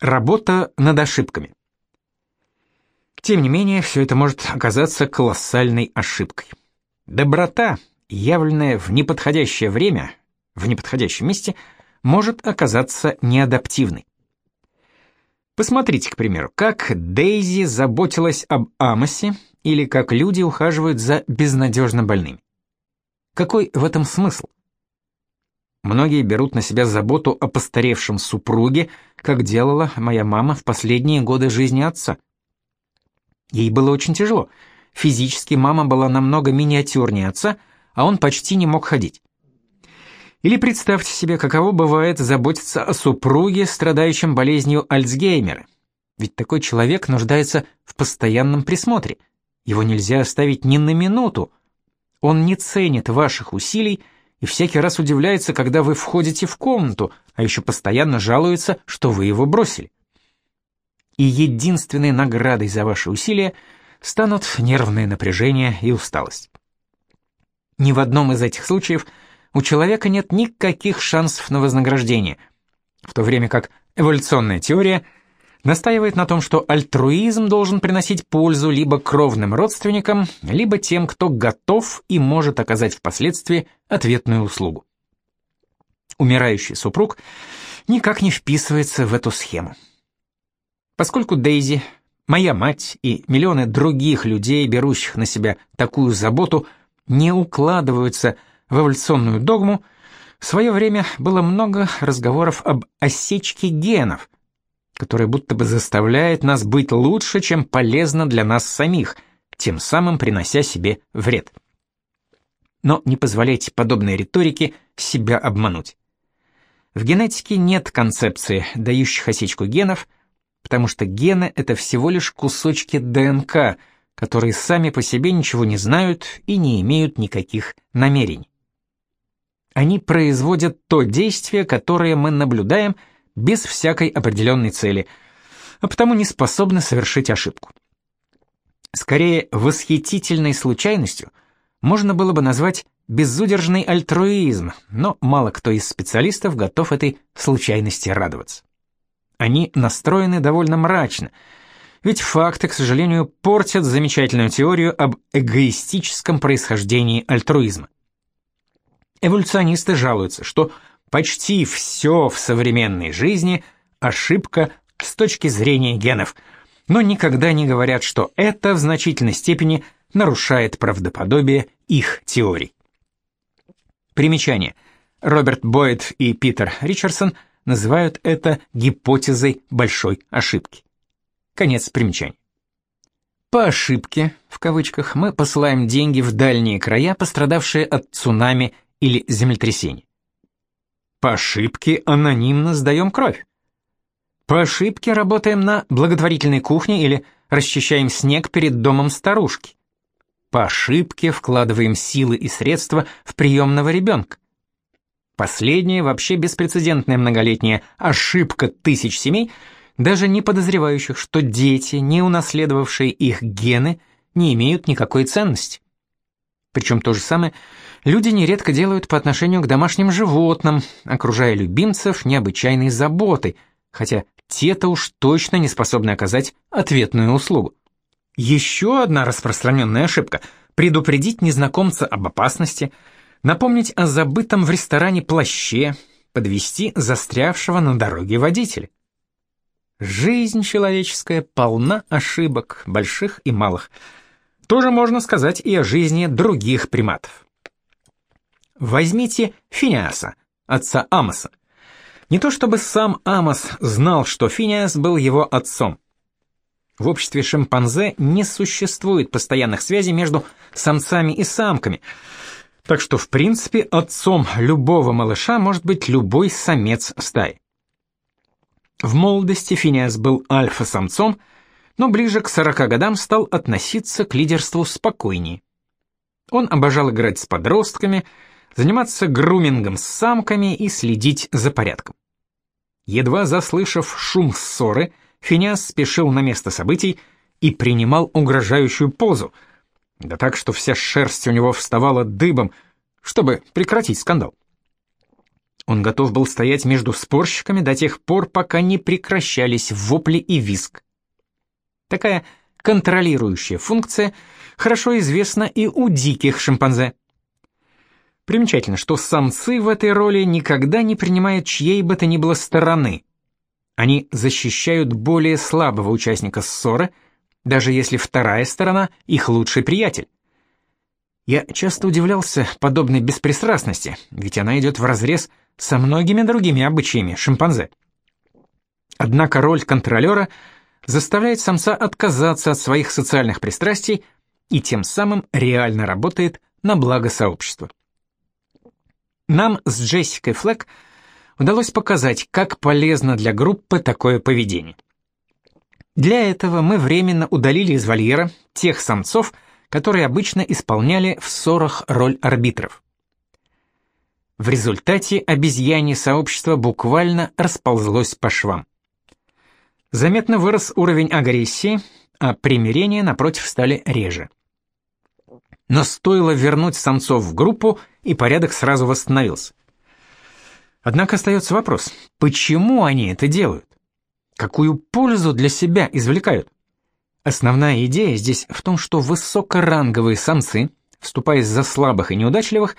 Работа над ошибками. Тем не менее, все это может оказаться колоссальной ошибкой. Доброта, явленная в неподходящее время, в неподходящем месте, может оказаться неадаптивной. Посмотрите, к примеру, как Дейзи заботилась об Амосе или как люди ухаживают за безнадежно больными. Какой в этом смысл? Многие берут на себя заботу о постаревшем супруге, как делала моя мама в последние годы жизни отца. Ей было очень тяжело. Физически мама была намного миниатюрнее отца, а он почти не мог ходить. Или представьте себе, каково бывает заботиться о супруге, страдающем болезнью Альцгеймера. Ведь такой человек нуждается в постоянном присмотре. Его нельзя оставить ни на минуту. Он не ценит ваших усилий и всякий раз удивляется, когда вы входите в комнату, а еще постоянно жалуется, что вы его бросили. И единственной наградой за ваши усилия станут нервное напряжение и усталость. Ни в одном из этих случаев – у человека нет никаких шансов на вознаграждение, в то время как эволюционная теория настаивает на том, что альтруизм должен приносить пользу либо кровным родственникам, либо тем, кто готов и может оказать впоследствии ответную услугу. Умирающий супруг никак не вписывается в эту схему. Поскольку Дейзи, моя мать и миллионы других людей, берущих на себя такую заботу, не укладываются в эволюционную догму, в свое время было много разговоров об осечке генов, которая будто бы заставляет нас быть лучше, чем полезно для нас самих, тем самым принося себе вред. Но не позволяйте подобной риторике себя обмануть. В генетике нет концепции, дающих осечку генов, потому что гены — это всего лишь кусочки ДНК, которые сами по себе ничего не знают и не имеют никаких намерений. Они производят то действие, которое мы наблюдаем без всякой определенной цели, а потому не способны совершить ошибку. Скорее, восхитительной случайностью можно было бы назвать безудержный альтруизм, но мало кто из специалистов готов этой случайности радоваться. Они настроены довольно мрачно, ведь факты, к сожалению, портят замечательную теорию об эгоистическом происхождении альтруизма. Эволюционисты жалуются, что почти все в современной жизни ошибка с точки зрения генов, но никогда не говорят, что это в значительной степени нарушает правдоподобие их теорий. Примечание. Роберт Бойд и Питер Ричардсон называют это гипотезой большой ошибки. Конец примечания. По ошибке, в кавычках, мы посылаем деньги в дальние края, пострадавшие от цунами или землетрясений. По ошибке анонимно сдаем кровь. По ошибке работаем на благотворительной кухне или расчищаем снег перед домом старушки. По ошибке вкладываем силы и средства в приемного ребенка. Последняя вообще беспрецедентная многолетняя ошибка тысяч семей, даже не подозревающих, что дети, не унаследовавшие их гены, не имеют никакой ценности. Причем то же самое люди нередко делают по отношению к домашним животным, окружая любимцев необычайной заботой, хотя те-то уж точно не способны оказать ответную услугу. Еще одна распространенная ошибка – предупредить незнакомца об опасности, напомнить о забытом в ресторане плаще, подвести застрявшего на дороге водителя. Жизнь человеческая полна ошибок, больших и малых. Тоже можно сказать и о жизни других приматов. Возьмите Финиаса, отца Амоса. Не то чтобы сам Амос знал, что Финиас был его отцом. В обществе шимпанзе не существует постоянных связей между самцами и самками, так что в принципе отцом любого малыша может быть любой самец стаи. В молодости Финиас был альфа-самцом, но ближе к 40 годам стал относиться к лидерству спокойнее. Он обожал играть с подростками, заниматься грумингом с самками и следить за порядком. Едва заслышав шум ссоры, Финиас спешил на место событий и принимал угрожающую позу, да так, что вся шерсть у него вставала дыбом, чтобы прекратить скандал. Он готов был стоять между спорщиками до тех пор, пока не прекращались вопли и визг. Такая контролирующая функция хорошо известна и у диких шимпанзе. Примечательно, что самцы в этой роли никогда не принимают чьей бы то ни было стороны. Они защищают более слабого участника ссоры, даже если вторая сторона их лучший приятель. Я часто удивлялся подобной беспристрастности, ведь она идет вразрез со многими другими обычаями шимпанзе. Однако роль контролера заставляет самца отказаться от своих социальных пристрастий и тем самым реально работает на благо сообщества. Нам с Джессикой Флэк удалось показать, как полезно для группы такое поведение. Для этого мы временно удалили из вольера тех самцов, которые обычно исполняли в ссорах роль арбитров. В результате обезьянье сообщество буквально расползлось по швам. Заметно вырос уровень агрессии, а примирения, напротив, стали реже. Но стоило вернуть самцов в группу, и порядок сразу восстановился. Однако остается вопрос, почему они это делают? Какую пользу для себя извлекают? Основная идея здесь в том, что высокоранговые самцы, вступая за слабых и неудачливых,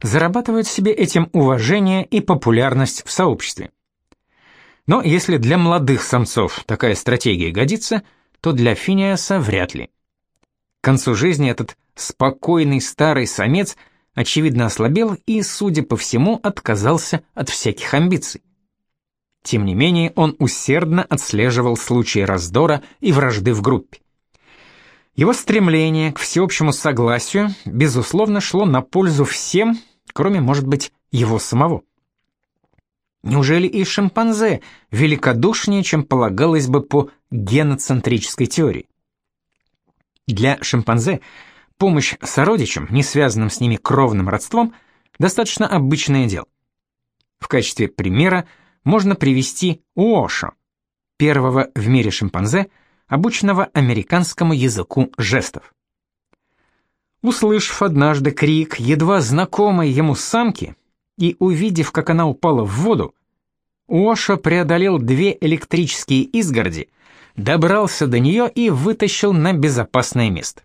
зарабатывают себе этим уважение и популярность в сообществе. Но если для молодых самцов такая стратегия годится, то для Финиаса вряд ли. К концу жизни этот спокойный старый самец очевидно ослабел и, судя по всему, отказался от всяких амбиций. Тем не менее, он усердно отслеживал случаи раздора и вражды в группе. Его стремление к всеобщему согласию, безусловно, шло на пользу всем, кроме, может быть, его самого. Неужели и шимпанзе великодушнее, чем полагалось бы по геноцентрической теории? Для шимпанзе помощь сородичам, не связанным с ними кровным родством, достаточно обычное дело. В качестве примера можно привести Уошо, первого в мире шимпанзе, обученного американскому языку жестов. Услышав однажды крик едва знакомой ему самки и увидев, как она упала в воду, Уоша преодолел две электрические изгороди, добрался до нее и вытащил на безопасное место.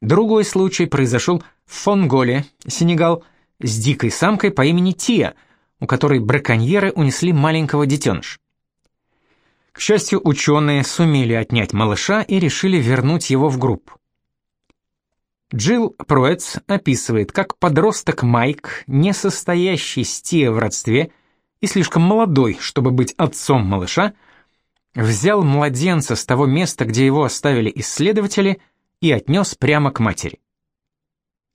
Другой случай произошел в Фонголе, Сенегал, с дикой самкой по имени Тия, у которой браконьеры унесли маленького детеныша. К счастью, ученые сумели отнять малыша и решили вернуть его в группу. Джилл Пруэтс описывает, как подросток Майк, не состоящий с Тия в родстве и слишком молодой, чтобы быть отцом малыша, взял младенца с того места, где его оставили исследователи, и отнес прямо к матери.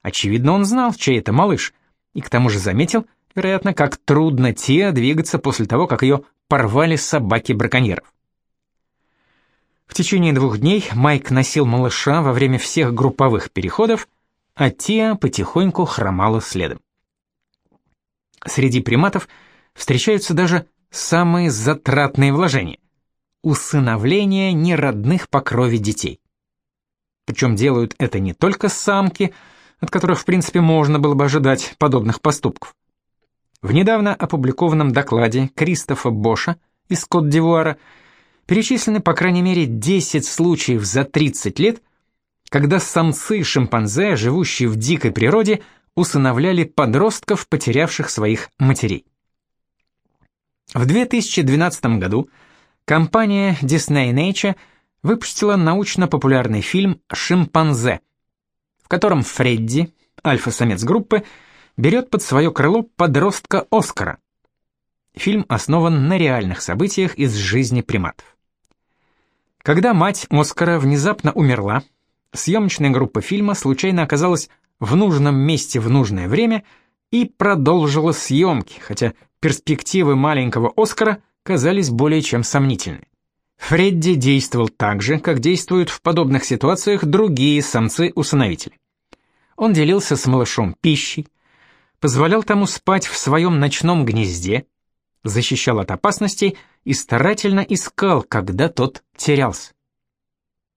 Очевидно, он знал, чей это малыш, и к тому же заметил, вероятно, как трудно Тия двигаться после того, как ее порвали собаки браконьеров. В течение двух дней Майк носил малыша во время всех групповых переходов, а Тия потихоньку хромала следом. Среди приматов встречаются даже самые затратные вложения – усыновление неродных по крови детей. Причем делают это не только самки, от которых, в принципе, можно было бы ожидать подобных поступков. В недавно опубликованном докладе Кристофа Боша из Кот-д'Ивуара – перечислены по крайней мере 10 случаев за 30 лет, когда самцы шимпанзе, живущие в дикой природе, усыновляли подростков, потерявших своих матерей. В 2012 году компания Disney Nature выпустила научно-популярный фильм «Шимпанзе», в котором Фредди, альфа-самец группы, берет под свое крыло подростка Оскара. Фильм основан на реальных событиях из жизни приматов. Когда мать Оскара внезапно умерла, съемочная группа фильма случайно оказалась в нужном месте в нужное время и продолжила съемки, хотя перспективы маленького Оскара казались более чем сомнительны. Фредди действовал так же, как действуют в подобных ситуациях другие самцы-усыновители. Он делился с малышом пищей, позволял тому спать в своем ночном гнезде, защищал от опасностей и старательно искал, когда тот терялся.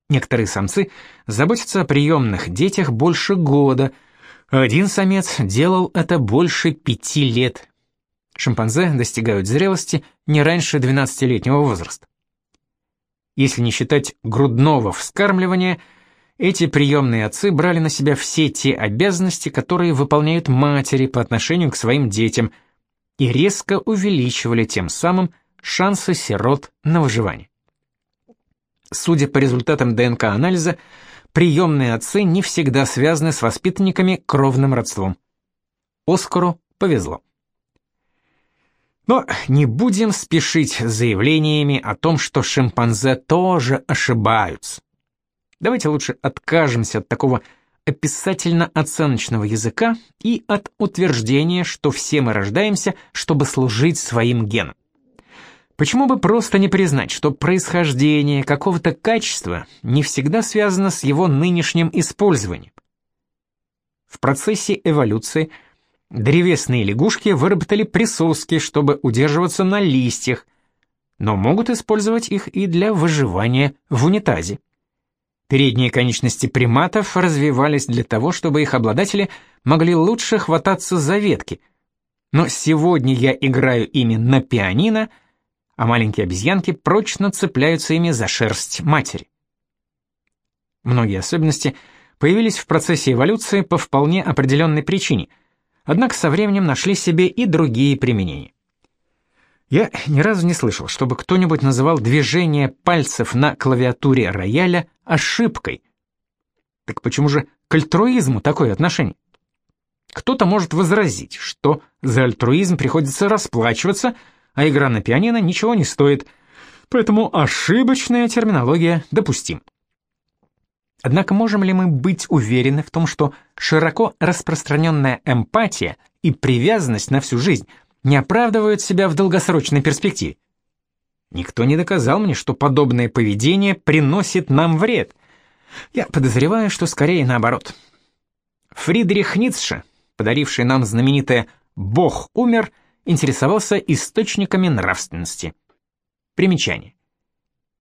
Некоторые самцы заботятся о приемных детях больше года, один самец делал это больше пяти лет. Шимпанзе достигают зрелости не раньше 12-летнего возраста. Если не считать грудного вскармливания, эти приемные отцы брали на себя все те обязанности, которые выполняют матери по отношению к своим детям, и резко увеличивали тем самым шансы сирот на выживание. Судя по результатам ДНК-анализа, приемные отцы не всегда связаны с воспитанниками кровным родством. Оскару повезло. Но не будем спешить заявлениями о том, что шимпанзе тоже ошибаются. Давайте лучше откажемся от такого описательно-оценочного языка и от утверждения, что все мы рождаемся, чтобы служить своим генам. Почему бы просто не признать, что происхождение какого-то качества не всегда связано с его нынешним использованием? В процессе эволюции древесные лягушки выработали присоски, чтобы удерживаться на листьях, но могут использовать их и для выживания в унитазе. Передние конечности приматов развивались для того, чтобы их обладатели могли лучше хвататься за ветки. Но сегодня я играю ими на пианино — а маленькие обезьянки прочно цепляются ими за шерсть матери. Многие особенности появились в процессе эволюции по вполне определенной причине, однако со временем нашли себе и другие применения. Я ни разу не слышал, чтобы кто-нибудь называл движение пальцев на клавиатуре рояля ошибкой. Так почему же к альтруизму такое отношение? Кто-то может возразить, что за альтруизм приходится расплачиваться – а игра на пианино ничего не стоит, поэтому ошибочная терминология допустим. Однако можем ли мы быть уверены в том, что широко распространенная эмпатия и привязанность на всю жизнь не оправдывают себя в долгосрочной перспективе? Никто не доказал мне, что подобное поведение приносит нам вред. Я подозреваю, что скорее наоборот. Фридрих Ницше, подаривший нам знаменитое «Бог умер», интересовался источниками нравственности. Примечание.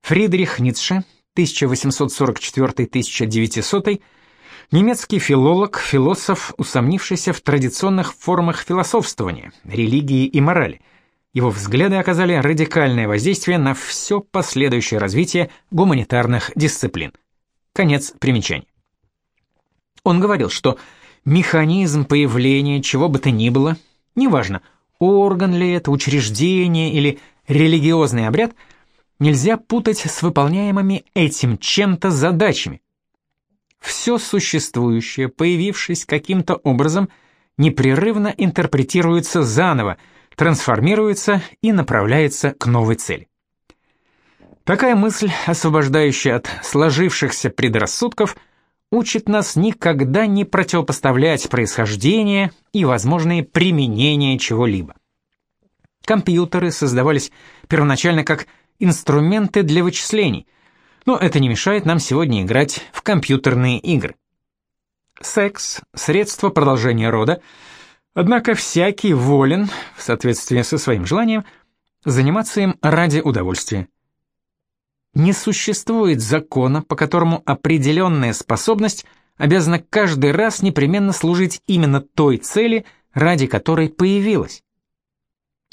Фридрих Ницше, 1844-1900, немецкий филолог, философ, усомнившийся в традиционных формах философствования, религии и морали. Его взгляды оказали радикальное воздействие на все последующее развитие гуманитарных дисциплин. Конец примечания. Он говорил, что механизм появления чего бы то ни было, неважно – орган ли это, учреждение или религиозный обряд, нельзя путать с выполняемыми этим чем-то задачами. Все существующее, появившись каким-то образом, непрерывно интерпретируется заново, трансформируется и направляется к новой цели. Такая мысль, освобождающая от сложившихся предрассудков, учит нас никогда не противопоставлять происхождение и возможные применения чего-либо. Компьютеры создавались первоначально как инструменты для вычислений, но это не мешает нам сегодня играть в компьютерные игры. Секс – средство продолжения рода, однако всякий волен, в соответствии со своим желанием, заниматься им ради удовольствия. Не существует закона, по которому определенная способность обязана каждый раз непременно служить именно той цели, ради которой появилась.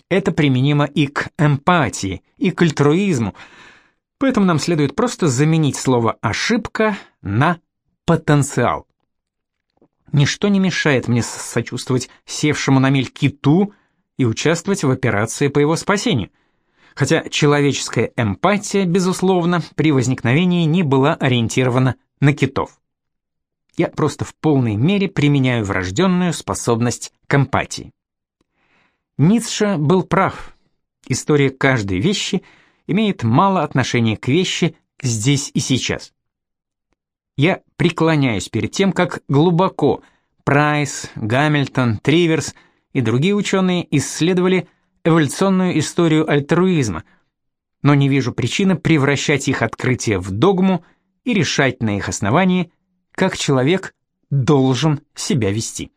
Это применимо и к эмпатии, и к альтруизму, поэтому нам следует просто заменить слово «ошибка» на «потенциал». Ничто не мешает мне сочувствовать севшему на мель киту и участвовать в операции по его спасению – хотя человеческая эмпатия, безусловно, при возникновении не была ориентирована на китов. Я просто в полной мере применяю врожденную способность к эмпатии. Ницше был прав. История каждой вещи имеет мало отношения к вещи здесь и сейчас. Я преклоняюсь перед тем, как глубоко Прайс, Гамильтон, Триверс и другие ученые исследовали эволюционную историю альтруизма, но не вижу причины превращать их открытие в догму и решать на их основании, как человек должен себя вести.